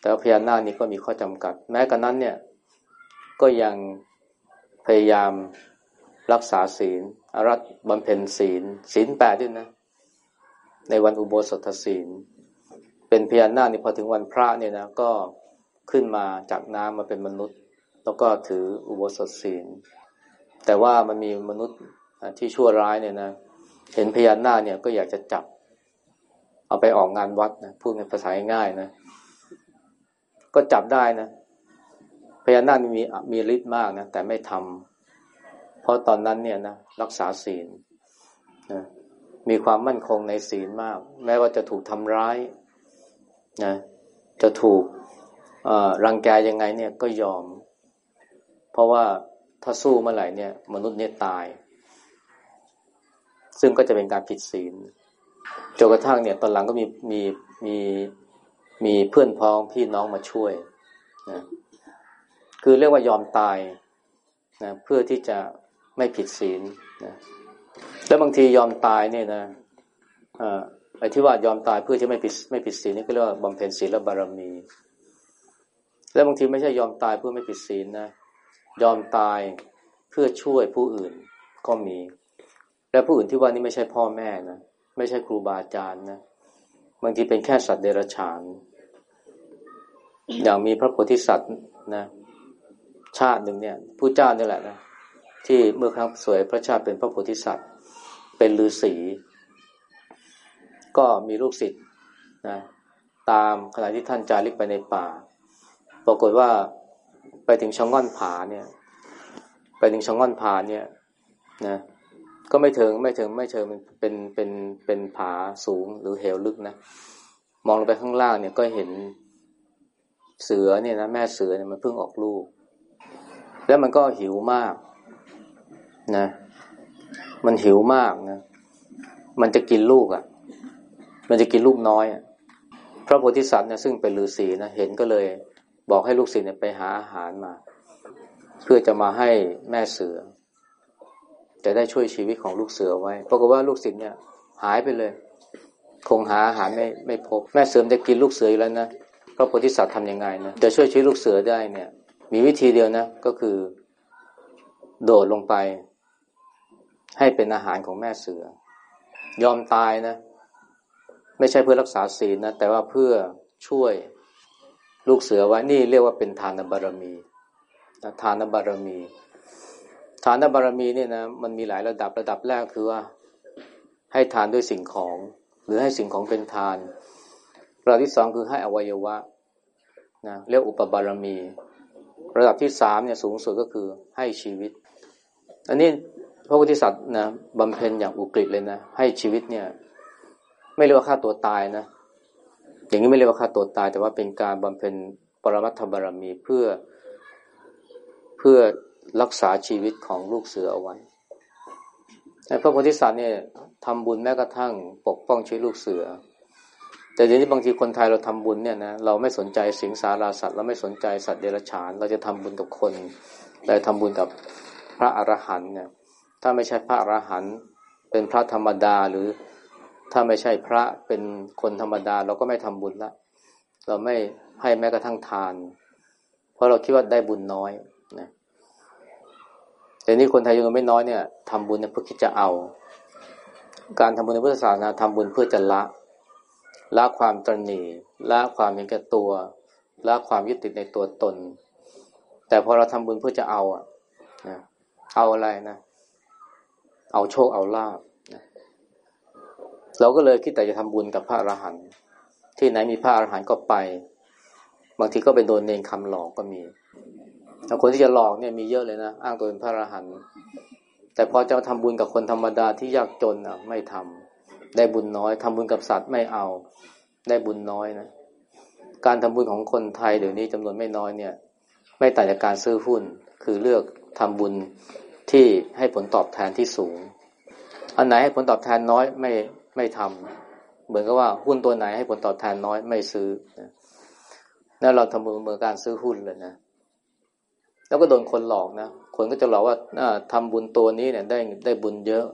แต่พญานาคนี่ก็มีข้อจำกัด แม้กระนั้นเนี่ย ก็ยังพยายามรักษาศีล อารัตบำเพ็ญศีล ศีลแปดด้วยนะ ในวันอุโบสถศีล เป็นพญานาคนี่พอถึงวันพระเนี่ยนะก็ขึ้นมาจากน้ำมาเป็นมนุษย์ แล้วก็ถืออุโบสถศีล แต่ว่ามันมีมนุษย์ที่ชั่วร้ายเนี่ยนะ เห็นพญานาคเนี่ยก็อยากจะจับ เอาไปออกงานวัดนะพูดในภาษาง่ายๆนะ ก็จับได้นะพญานาคมีมีฤทธิ์มากนะแต่ไม่ทำ เพราะตอนนั้นเนี่ยนะรักษาศีลนะมีความมั่นคงในศีลมาก แม้ว่าจะถูกทำร้ายนะจะถูกรังแกยังไงเนี่ยก็ยอม เพราะว่าถ้าสู้เมื่อไหร่เนี่ย มนุษย์เนี่ยตาย ซึ่งก็จะเป็นการผิดศีลจนกระทั่งเนี่ย ตอนหลังก็มีมีมีมีเพื่อนพ้องพี่น้องมาช่วยนะคือเรียกว่ายอมตายนะเพื่อที่จะ ไม่ผิดศีลนะแล้วบางทียอมตายเนี่ยนะไอ้ที่ว่ายอมตายเพื่อจะไม่ผิดไม่ผิดศีลนี่ก็เรียกว่าบำเพ็ญศีลบารมี แล้วบางทีไม่ใช่ยอมตายเพื่อไม่ผิดศีลนะยอมตายเพื่อช่วยผู้อื่นก็มี และผู้อื่นที่ว่านี่ไม่ใช่พ่อแม่นะไม่ใช่ครูบาอาจารย์นะบางทีเป็นแค่สัตว์เดรัจฉาน อย่างมีพระโพธิสัตว์นะ ชาติหนึ่งเนี่ยผู้เจ้านี่แหละนะ ที่เมื่อครั้งสวยพระชาติเป็นพระโพธิสัตว์ เป็นฤาษีก็มีลูกศิษย์นะตามขณะที่ท่านจาริกไปในป่า ปรากฏว่าไปถึงช่องง่อนผาเนี่ย ไปถึงช่องง่อนผาเนี่ยนะก็ไม่ถึงไม่ถึงไม่เชิงเป็นเป็นเป็นผาสูงหรือเหวลึกนะ มองลงไปข้างล่างเนี่ยก็เห็นเสือเนี่ยนะแม่เสือเนี่ยมันเพิ่งออกลูก แล้วมันก็หิวมาก นะ มันหิวมากนะ มันจะกินลูกอะ่ะ มันจะกินลูกน้อยอะ่ะพระโพธิสัตว์เนี่ยซึ่งเป็นฤาษีนะเห็นก็เลยบอกให้ลูกศิษย์เนี่ยไปหาอาหารมา เพื่อจะมาให้แม่เสือ จะได้ช่วยชีวิตของลูกเสือไว้ปรากฏว่าลูกศิษย์เนี่ย หายไปเลย คงหาอาหารไม่ไม่พบ แม่เสือจะกินลูกเสืออยู่แล้วนะพระโพธิสัตว์ทำยังไงนะจะช่วยชีวิตลูกเสือได้เนี่ย มีวิธีเดียวนะ ก็คือ โดดลงไป ให้เป็นอาหารของแม่เสือ ยอมตายนะ ไม่ใช่เพื่อรักษาศีลนะ แต่ว่าเพื่อช่วยลูกเสือไว้นี่เรียกว่าเป็นทานบารมีนะทานบารมี ทานบารมีเนี่ยนะมันมีหลายระดับระดับแรกคือว่า ให้ทานด้วยสิ่งของ หรือให้สิ่งของเป็นทานระดับที่สองคือให้อวัยวะนะเรียกอุปบารมี ระดับที่สามเนี่ยสูงสุดก็คือให้ชีวิต อันนี้ พระพุทธสัตว์นะบำเพ็ญอย่างอุกฤษเลยนะ ให้ชีวิตเนี่ย ไม่เรียกว่าฆ่าตัวตายนะ อย่างนี้ไม่เรียกว่าฆ่าตัวตาย แต่ว่าเป็นการบำเพ็ญปรมัตถบารมีเพื่อเพื่อรักษาชีวิตของลูกเสือเอาไว้พระโพธิสัตว์เนี่ยทำบุญแม้กระทั่งปกป้องชีวิตลูกเสือ แต่เดี๋ยวนี้บางทีคนไทยเราทำบุญเนี่ยนะเราไม่สนใจสิงสาราสัตว์เราไม่สนใจสัตว์เดรัจฉาน เราจะทำบุญกับคนแต่ทำบุญกับพระอรหันต์เนี่ย ถ้าไม่ใช่พระอรหันต์เป็นพระธรรมดาหรือถ้าไม่ใช่พระเป็นคนธรรมดา เราก็ไม่ทำบุญละ เราไม่ให้แม้กระทั่งทาน เพราะเราคิดว่าได้บุญน้อยนะแต่นี้คนไทยยังไม่น้อยเนี่ยทำบุญเนี่ยเพื่อคิดจะเอา การทำบุญในพุทธศาสนาทำบุญเพื่อจะละละความตรนีละความเห็นแก่ตัวละความยึดติดในตัวตน แต่พอเราทำบุญเพื่อจะเอาอะนะเอาอะไรนะ เอาโชคเอาลาบนะเราก็เลยคิดแต่จะทำบุญกับพระอรหันต์ที่ไหนมีพระอรหันต์ก็ไป บางทีก็ไปโดนเนรคำหลอกก็มีคนที่จะหลอกเนี่ยมีเยอะเลยนะอ้างตัวเป็นพระอรหันต์แต่พอจะทำบุญกับคนธรรมดาที่ยากจนอะ ไม่ทำได้บุญน้อยทำบุญกับสัตว์ไม่เอา ได้บุญน้อยนะการทำบุญของคนไทยเดี๋ยวนี้จำนวนไม่น้อยเนี่ย ไม่ต่างจากการซื้อหุ้นคือเลือกทำบุญ ที่ให้ผลตอบแทนที่สูง อันไหนให้ผลตอบแทนน้อยไม่ไม่ทำเหมือนกับว่าหุ้นตัวไหนให้ผลตอบแทนน้อยไม่ซื้อนะนั่นเราทำบุญเมือการซื้อหุ้นเลยนะ แล้วก็โดนคนหลอกนะ คนก็จะหลอกว่าทำบุญตัวนี้เนี่ยได้ได้บุญเยอะ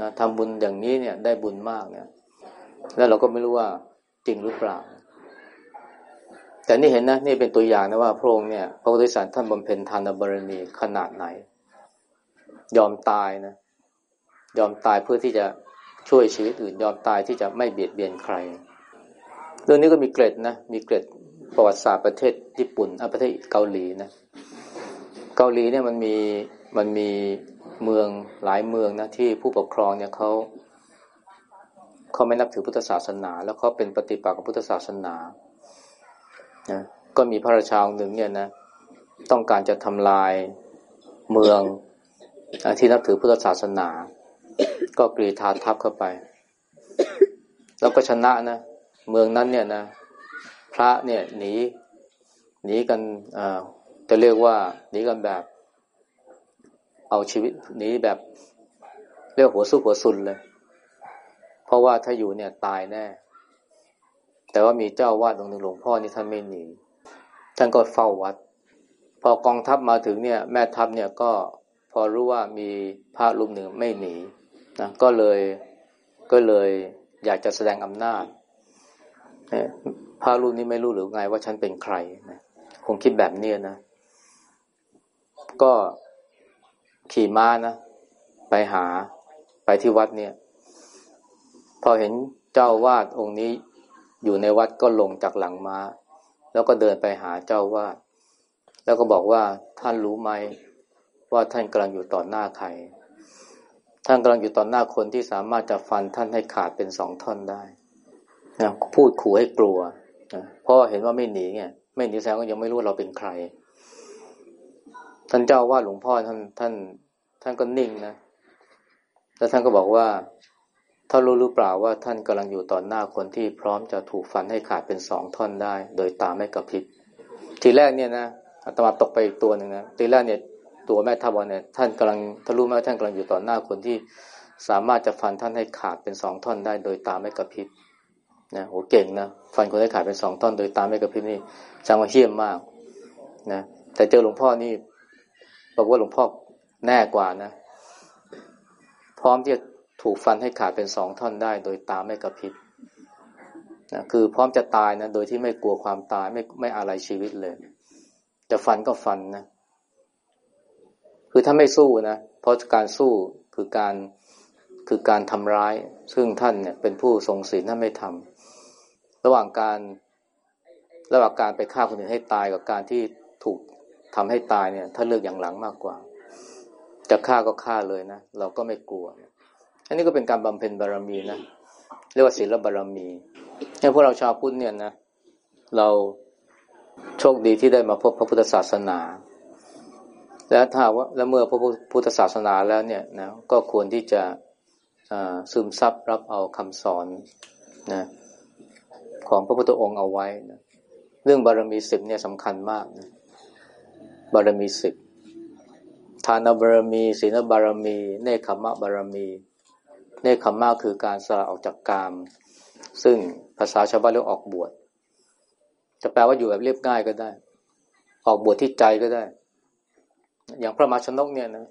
นะทำบุญอย่างนี้เนี่ย ได้บุญมากเนี่ยแล้วเราก็ไม่รู้ว่าจริงหรือเปล่า แต่นี่เห็นนะนี่เป็นตัวอย่างนะว่าพระองค์เนี่ยพระพุทธศาสนาท่านบำเพ็ญทานบารมีขนาดไหน ยอมตายนะ ยอมตายเพื่อที่จะช่วยชีวิตอื่น ยอมตายที่จะไม่เบียดเบียนใคร เรื่องนี้ก็มีเกร็ดนะ มีเกร็ดประวัติศาสตร์ประเทศญี่ปุ่นประเทศเกาหลีนะ เกาหลีเนี่ยมันมีมันมีเมืองหลายเมืองนะที่ผู้ปกครองเนี่ยเขาเขาไม่นับถือพุทธศาสนา แล้วเขาเป็นปฏิปักษ์กับพุทธศาสนานะก็มีพระราชาองค์หนึ่งเนี่ยนะ ต้องการจะทำลายเมือง ที่นับถือพุทธศาสนา ก็กรีธาทัพเข้าไป แล้วก็ชนะนะเมืองนั้นเนี่ยนะ พระเนี่ยหนีหนีกันจะเรียกว่าหนีกันแบบ เอาชีวิตหนีแบบ เรียกหัวสู้หัวซุนเลย เพราะว่าถ้าอยู่เนี่ยตายแน่ แต่ว่ามีเจ้าวาดองค์หนึ่งหลวงพ่อนี่ท่านไม่หนีท่านก็เฝ้าวัด พอกองทัพมาถึงเนี่ย แม่ทัพเนี่ยก็ พอรู้ว่ามีพระรูปหนึ่งไม่หนีนะก็เลยก็เลยอยากจะแสดงอำนาจพระรูปนี้ไม่รู้หรือไงว่าฉันเป็นใครนะคงคิดแบบนี้นะ ก็ขี่ม้านะไปหาไปที่วัดเนี่ย พอเห็นเจ้าวาดองค์นี้อยู่ในวัดก็ลงจากหลังมา้า แล้วก็เดินไปหาเจ้าวาดแล้วก็บอกว่าท่านรู้ไหม ว่าท่านกำลังอยู่ต่อหน้าใคร ท่านกำลังอยู่ต่อหน้าคนที่สามารถจะฟันท่านให้ขาดเป็นสองท่อนได้นะพูดขู่ให้กลัวนะเพราะเห็นว่าไม่หนีไงไม่หนีแสดงว่ายังไม่รู้เราเป็นใคร ท่านเจ้าว่าหลวงพ่อท่านท่าน ท่านก็นิ่งนะแล้วท่านก็บอกว่าท่านรู้หรือเปล่าว่าท่านกำลังอยู่ต่อหน้าคนที่พร้อมจะถูกฟันให้ขาดเป็นสองท่อนได้ โดยตาไม่กระพริบทีแรกเนี่ยนะอาตมาตกไปอีกตัวหนึ่งนะทีแรกเนี่ย ตัวแม่ทัพวันเนี่ยท่านกำลังท่านรู้ไหมว่าท่านกำลังอยู่ต่อหน้าคนที่สามารถจะฟันท่านให้ขาดเป็นสองท่อนได้โดยตาไม่กระพริบนะโหเก่งนะฟันคนให้ขาดเป็นสองท่อนโดยตาไม่กระพริบนี่จังว่าเฮี้ยมมากนะแต่เจอหลวงพ่อนี่บอกว่าหลวงพ่อแน่กว่านะ พร้อมที่จะถูกฟันให้ขาดเป็นสองท่อนได้ โดยตาไม่กระพริบนะคือพร้อมจะตายนะโดยที่ไม่กลัวความตายไม่ไม่อะไรชีวิตเลย จะฟันก็ฟันนะ คือถ้าไม่สู้นะเพราะการสู้คือการคือการทำร้าย ซึ่งท่านเนี่ยเป็นผู้ทรงศีลท่านไม่ทำระหว่างการระหว่างการไปฆ่าคนอื่นให้ตายกับการที่ถูกทำให้ตายเนี่ยถ้าเลือกอย่างหลังมากกว่า จะฆ่าก็ฆ่าเลยนะเราก็ไม่กลัว อันนี้ก็เป็นการบำเพ็ญบารมีนะเรียกว่าศีลบารมีเนี่ยพวกเราชาวพุทธเนี่ยนะเราโชคดีที่ได้มาพบพระพุทธศาสนา แล้วถ้าว่าแล้วเมื่อพระพุทธศาสนาแล้วเนี่ยนะก็ควรที่จะซึมซับรับเอาคำสอนนะของพระพุทธองค์เอาไว้นะเรื่องบารมีสิบเนี่ยสำคัญมากนะบารมีสิบทานบารมีศีลบารมี เนคขมะบารมี เนคขมมะคือการสละออกจากกาม ซึ่งภาษาชาวบ้านเรียกออกบวชจะแปลว่าอยู่แบบเรียบง่ายก็ได้ ออกบวชที่ใจก็ได้ อย่างพระมาชนกเนี่ยนะ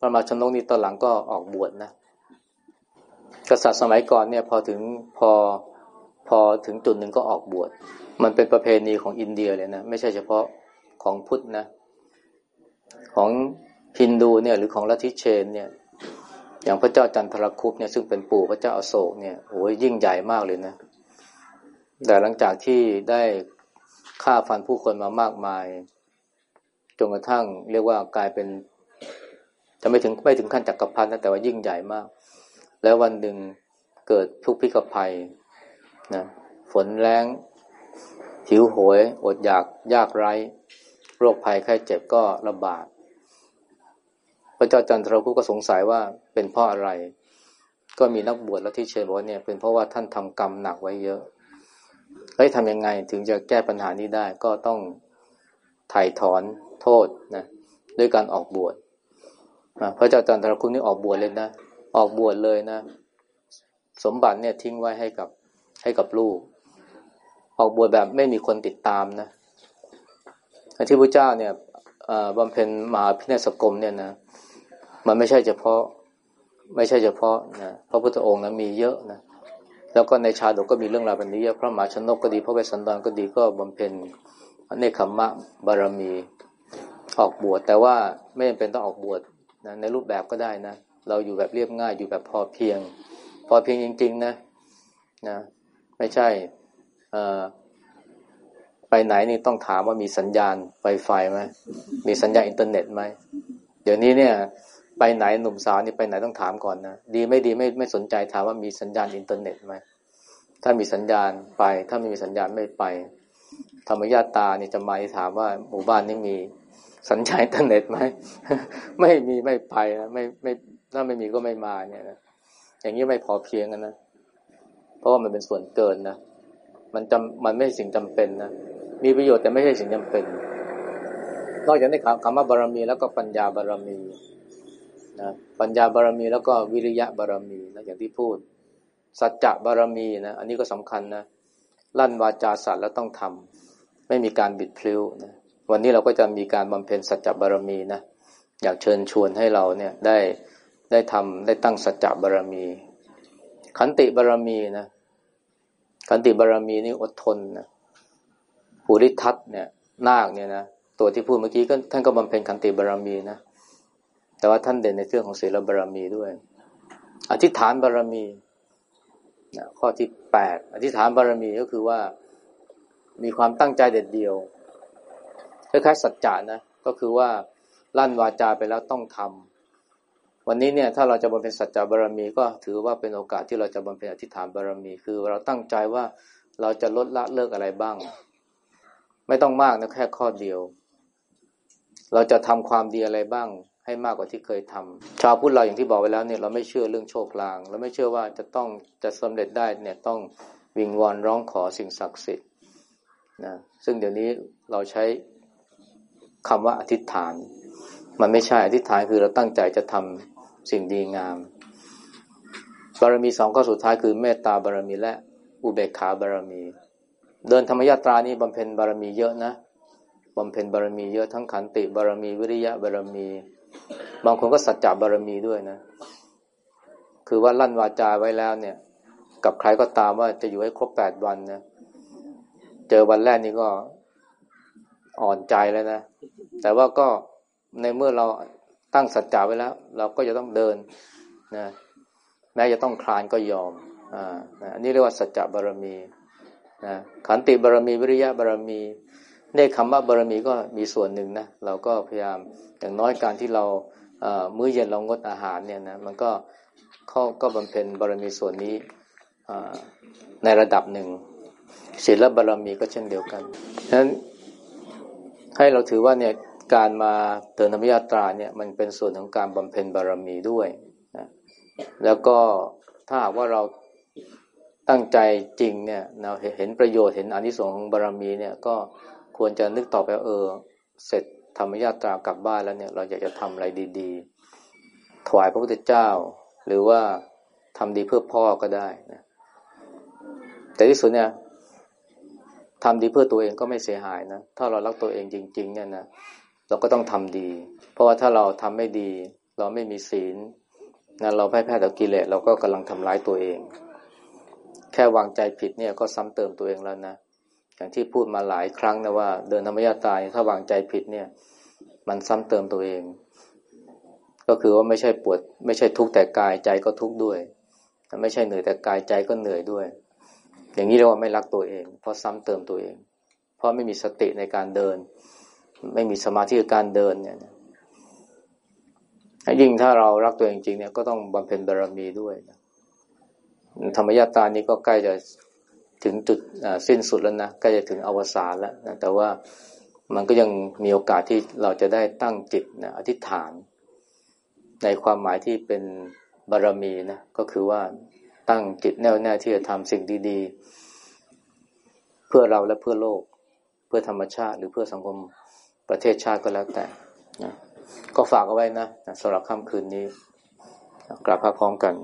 พระมาชนกนี่ตอนหลังก็ออกบวชนะกษัตริย์สมัยก่อนเนี่ย พอถึงพอพอถึงจุดหนึ่งก็ออกบวชมันเป็นประเพณีของอินเดียเลยนะไม่ใช่เฉพาะของพุทธนะ ของฮินดูเนี่ยหรือของลัทธิเชนเนี่ย อย่างพระเจ้าจันทรคุปเนี่ยซึ่งเป็นปู่พระเจ้าอโศกเนี่ยโอ้ยยิ่งใหญ่มากเลยนะ แต่หลังจากที่ได้ฆ่าฟันผู้คนมามากมาย จนกระทั่งเรียกว่ากลายเป็น จะไม่ถึงไม่ถึงขั้นจักรพรรดินะแต่ว่ายิ่งใหญ่มาก แล้ววันหนึ่งเกิดทุกพิกภัยนะฝนแรงหิวโหย อดอยากยากไร้ โรคภัยไข้เจ็บก็ระบาด พระเจ้าจันทรคุก็สงสัยว่าเป็นเพราะอะไร ก็มีนักบวชแล้วที่เชยบอกว่าเนี่ยเป็นเพราะว่าท่านทำกรรมหนักไว้เยอะเฮ้ยทำยังไงถึงจะแก้ปัญหานี้ได้ก็ต้องถ่ายถอน โทษนะด้วยการออกบวชพระเจ้าจันทรคุณนี่ออกบวชเลยนะ ออกบวชเลยนะ สมบัติเนี่ยทิ้งไว้ให้กับให้กับลูก ออกบวชแบบไม่มีคนติดตามนะที่พระเจ้าเนี่ยบำเพ็ญมหาพิเนศกรมเนี่ยนะ มันไม่ใช่เฉพาะ ไม่ใช่เฉพาะนะพระพุทธองค์นะมีเยอะนะแล้วก็ในชาดกก็มีเรื่องราวแบบนี้เยอะพระมหาชนกก็ดี พระเวสสันดรก็ดีก็บำเพ็ญเนคขมะบารมี ออกบวชแต่ว่าไม่จำเป็นต้องออกบวชนะในรูปแบบก็ได้นะ เราอยู่แบบเรียบง่ายอยู่แบบพอเพียง พอเพียงจริง ๆ นะนะ ไม่ใช่ไปไหนนี่ต้องถามว่ามีสัญญาณไฟไฟไหมมีสัญญาณอินเทอร์เน็ตไหมเดี๋ยวนี้เนี่ย ไปไหนหนุ่มสาวนี่ไปไหนต้องถามก่อนนะดีไม่ดีไม่ไม่สนใจถามว่ามีสัญญาณอินเทอร์เน็ตไหมถ้ามีสัญญาณไป ถ้าไม่มีสัญญาณไม่ไปธรรมญาตานี่จะมาถามว่าหมู่บ้านนี้มี สัญญาอินเทอร์เน็ตไหมไม่มีไม่ไปนะไม่ไม่ถ้าไม่มีก็ไม่มาเนี่ยนะอย่างนี้ไม่พอเพียงกันนะเพราะว่ามันเป็นส่วนเกินนะมันจำมันไม่ใช่สิ่งจำเป็นนะมีประโยชน์แต่ไม่ใช่สิ่งจำเป็น นอกจากนี้คำว่าบารมี แล้วก็ปัญญาบารมีนะปัญญาบารมี แล้วก็วิริยะบารมีนะอย่างที่พูด สัจจะบารมีนะอันนี้ก็สำคัญนะลั่นวาจาสัตว์แล้วต้องทำไม่มีการบิดพลิ้วนะ วันนี้เราก็จะมีการบำเพ็ญสัจจะบารมีนะอยากเชิญชวนให้เราเนี่ยได้ได้ทำได้ตั้งสัจจะบารมี ขันติบารมีนะขันติบารมีนี่อดทนนะปุริทัตเนี่ยนาคเนี่ยนะตัวที่พูดเมื่อกี้ก็ท่านก็บำเพ็ญขันติบารมีนะแต่ว่าท่านเด่นในเรื่องของศีลบารมีด้วย อธิษฐานบารมีนะข้อที่แปดอธิษฐานบารมีก็คือว่ามีความตั้งใจเด็ดเดียว คล้ายๆสัจจะนะ ก็คือว่าลั่นวาจาไปแล้วต้องทำวันนี้เนี่ยถ้าเราจะบำเพ็ญสัจจะบารมีก็ถือว่าเป็นโอกาสที่เราจะบำเพ็ญอธิษฐานบารมี คือเราตั้งใจว่าเราจะลดละเลิกอะไรบ้าง ไม่ต้องมากนะแค่ข้อเดียว เราจะทำความดีอะไรบ้าง ให้มากกว่าที่เคยทำชาวพุทธเราอย่างที่บอกไว้แล้วเนี่ยเราไม่เชื่อเรื่องโชคลางเราไม่เชื่อว่าจะต้องจะสำเร็จได้เนี่ยต้องวิงวอนร้องขอสิ่งศักดิ์สิทธิ์นะซึ่งเดี๋ยวนี้เราใช้ คำว่าอธิษฐาน มันไม่ใช่อธิษฐานคือเราตั้งใจจะทำสิ่งดีงาม บารมีสองข้อสุดท้ายคือเมตตาบารมีและอุเบกขาบารมี เดินธรรมยาตรานี้บำเพ็ญบารมีเยอะนะบำเพ็ญบารมีเยอะทั้งขันติบารมีวิริยะบารมี บางคนก็สัจจะบารมีด้วยนะ คือว่าลั่นวาจาไว้แล้วเนี่ย กับใครก็ตามว่าจะอยู่ให้ครบแปดวันนะเจอวันแรกนี่ก็ อ่อนใจแล้วนะ แต่ว่าก็ในเมื่อเราตั้งสัจจะไว้แล้ว เราก็จะต้องเดินนะแม้จะต้องคลานก็ยอมอ่าอันนี้เรียกว่าสัจจะบารมีนะขันติบารมีวิริยะบารมีในคำว่าบารมีก็มีส่วนหนึ่งนะเราก็พยายามอย่างน้อยการที่เรามื้อเย็นเรางดอาหารเนี่ยนะมันก็เขาก็บำเพ็ญบารมีส่วนนี้ในระดับหนึ่งศีลบารมีก็เช่นเดียวกันฉะนั้น ให้เราถือว่าเนี่ยการมาเตือนธรรมยาตราเนี่ยมันเป็นส่วนของการบำเพ็ญบารมีด้วยนะแล้วก็ถ้าหากว่าเราตั้งใจจริงเนี่ยเราเห็นประโยชน์เห็นอนิสงส์ของบารมีเนี่ยก็ควรจะนึกต่อไปเออ เสร็จธรรมญาตรากลับบ้านแล้วเนี่ยเราอยากจะทำอะไรดีๆ ถวายพระพุทธเจ้า หรือว่าทำดีเพื่อพ่อก็ได้นะแต่ที่สุดเนี่ย ทำดีเพื่อตัวเองก็ไม่เสียหายนะ ถ้าเรารักตัวเองจริง ๆ เนี่ยนะ เราก็ต้องทำดี เพราะว่าถ้าเราทำไม่ดี เราไม่มีศีลนะเราแพ้แพ้ต่อกิเลสเราก็กำลังทำร้ายตัวเอง แค่วางใจผิดเนี่ยก็ซ้ำเติมตัวเองแล้วนะ อย่างที่พูดมาหลายครั้งนะว่า เดินธรรมยาตายถ้าวางใจผิดเนี่ย มันซ้ำเติมตัวเอง ก็คือว่าไม่ใช่ปวด ไม่ใช่ทุกข์แต่กายใจก็ทุกข์ด้วย ไม่ใช่เหนื่อยแต่กายใจก็เหนื่อยด้วย อย่างนี้เรียกว่าไม่รักตัวเอง เพราะซ้ำเติมตัวเอง เพราะไม่มีสติในการเดิน ไม่มีสมาธิในการเดินเนี่ยยิ่งถ้าเรารักตัวเองจริงเนี่ยก็ต้องบำเพ็ญบารมีด้วยนะธรรมยาตานี้ก็ใกล้จะถึงจุดสิ้นสุดแล้วนะใกล้จะถึงอวสานแล้วนะแต่ว่ามันก็ยังมีโอกาสที่เราจะได้ตั้งจิตนะอธิษฐาน ในความหมายที่เป็นบารรมีนะก็คือว่า ตั้งจิตแน่วแน่ที่จะทำสิ่งดี ๆ เพื่อเราและเพื่อโลก เพื่อธรรมชาติ หรือเพื่อสังคมประเทศชาติก็แล้วแต่นะก็ฝากเอาไว้นะสำหรับค่ำคืนนี้ กลับพาพร้อมกัน